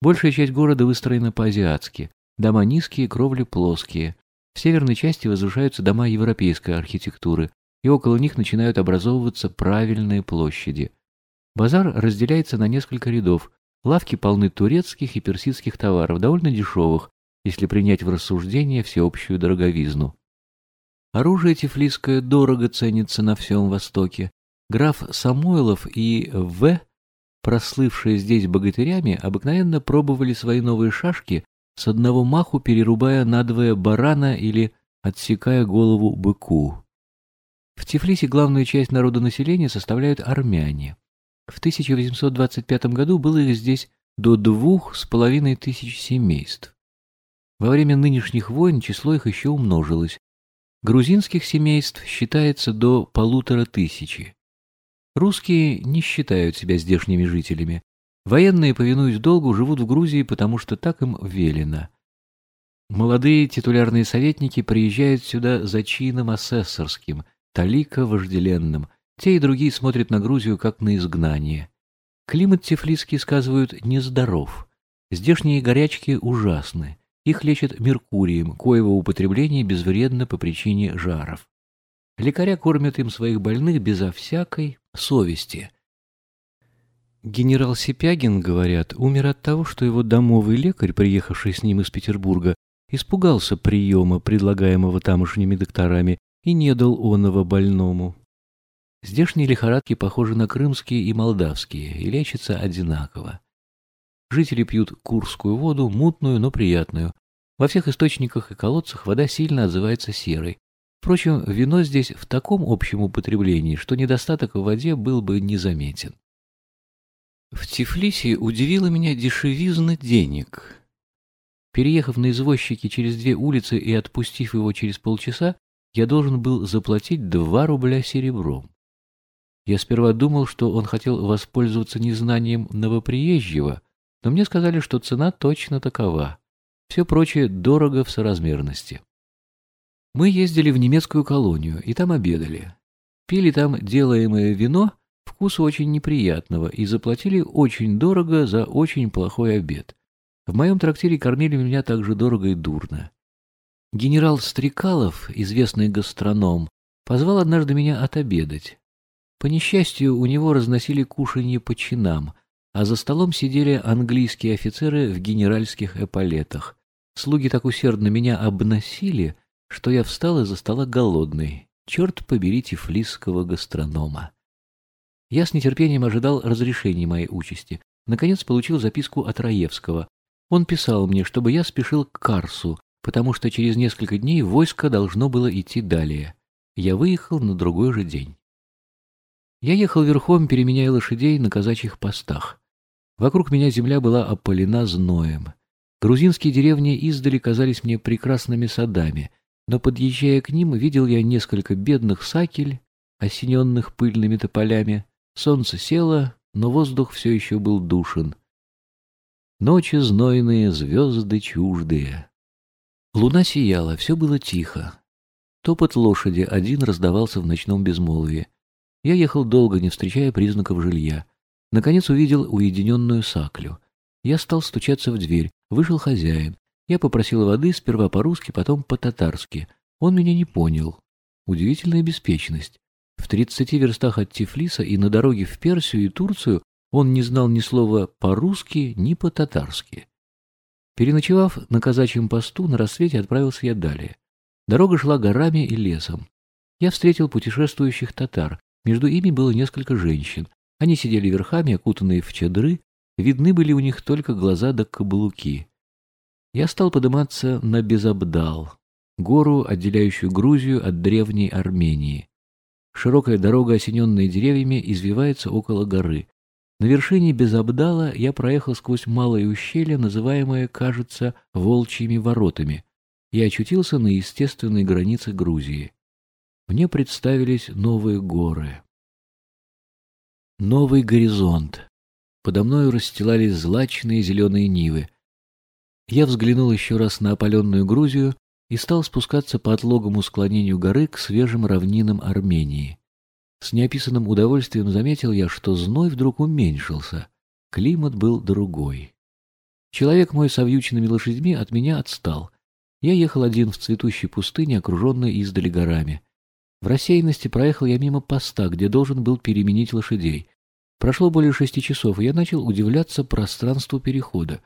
Большая часть города выстроена по-азиатски. Дома низкие, кровли плоские. В северной части возвышаются дома европейской архитектуры, и около них начинают образовываться правильные площади. Базар разделяется на несколько рядов. Лавки полны турецких и персидских товаров, довольно дешевых, если принять в рассуждение всеобщую дороговизну. Оружие тифлисское дорого ценится на всем Востоке. Граф Самойлов и В., прослывшие здесь богатырями, обыкновенно пробовали свои новые шашки с одного маху перерубая надвое барана или отсекая голову быку. В Тифлисе главную часть народонаселения составляют армяне. В 1825 году было их здесь до двух с половиной тысяч семейств. Во время нынешних войн число их еще умножилось. Грузинских семейств считается до полутора тысячи. Русские не считают себя здешними жителями. Военные, повинуясь долгу, живут в Грузии, потому что так им велено. Молодые титулярные советники приезжают сюда за чином асессорским, талика вожделенным. Те и другие смотрят на Грузию как на изгнание. Климат тифлисский, сказывают, нездоров. Здешние горячки ужасны. Их лечат меркурием, коего употребление безвредно по причине жаров. Лекаря кормят им своих больных безо всякой совести. Генерал Сипягин, говорят, умер от того, что его домовый лекарь, приехавший с ним из Петербурга, испугался приема, предлагаемого тамошними докторами, и не дал оного больному. Здешние лихорадки похожи на крымские и молдавские и лечатся одинаково. Жители пьют курскую воду, мутную, но приятную. Во всех источниках и колодцах вода сильно отзывается серой. Впрочем, вино здесь в таком общем употреблении, что недостаток в воде был бы незаметен. В Тифлисе удивила меня дешевизна денег. Переехав на извозчике через две улицы и отпустив его через полчаса, я должен был заплатить два рубля серебром. Я сперва думал, что он хотел воспользоваться незнанием новоприезжего, но мне сказали, что цена точно такова. Все прочее дорого в соразмерности. Мы ездили в немецкую колонию и там обедали. Пили там делаемое вино вкуса очень неприятного и заплатили очень дорого за очень плохой обед. В моем трактире кормили меня так же дорого и дурно. Генерал Стрекалов, известный гастроном, позвал однажды меня отобедать. По несчастью, у него разносили кушанье по чинам — а за столом сидели английские офицеры в генеральских эполетах. Слуги так усердно меня обносили, что я встал из-за стола голодный. Черт побери тифлисского гастронома. Я с нетерпением ожидал разрешения моей участи. Наконец получил записку от Раевского. Он писал мне, чтобы я спешил к Карсу, потому что через несколько дней войско должно было идти далее. Я выехал на другой же день. Я ехал верхом, переменяя лошадей на казачьих постах. Вокруг меня земля была опалена зноем. Грузинские деревни издали казались мне прекрасными садами, но, подъезжая к ним, видел я несколько бедных сакель, осененных пыльными тополями. Солнце село, но воздух все еще был душен. Ночи знойные, звезды чуждые. Луна сияла, все было тихо. Топот лошади один раздавался в ночном безмолвии. Я ехал долго, не встречая признаков жилья. Наконец увидел уединенную саклю. Я стал стучаться в дверь. Вышел хозяин. Я попросил воды сперва по-русски, потом по-татарски. Он меня не понял. Удивительная беспечность. В тридцати верстах от Тифлиса и на дороге в Персию и Турцию он не знал ни слова по-русски, ни по-татарски. Переночевав на казачьем посту, на рассвете отправился я далее. Дорога шла горами и лесом. Я встретил путешествующих татар, между ими было несколько женщин. Они сидели верхами, окутанные в чадры, видны были у них только глаза да каблуки. Я стал подниматься на Безабдал, гору, отделяющую Грузию от древней Армении. Широкая дорога, осененная деревьями, извивается около горы. На вершине Безабдала я проехал сквозь малое ущелье, называемое, кажется, Волчьими воротами. Я очутился на естественной границе Грузии мне представились новые горы. Новый горизонт. Подо мною расстилались злачные зеленые нивы. Я взглянул еще раз на опаленную Грузию и стал спускаться по отлогому склонению горы к свежим равнинам Армении. С неописанным удовольствием заметил я, что зной вдруг уменьшился, климат был другой. Человек мой с овьюченными лошадьми от меня отстал. Я ехал один в цветущей пустыне, окруженной издали горами. В рассеянности проехал я мимо поста, где должен был переменить лошадей. Прошло более шести часов, и я начал удивляться пространству перехода.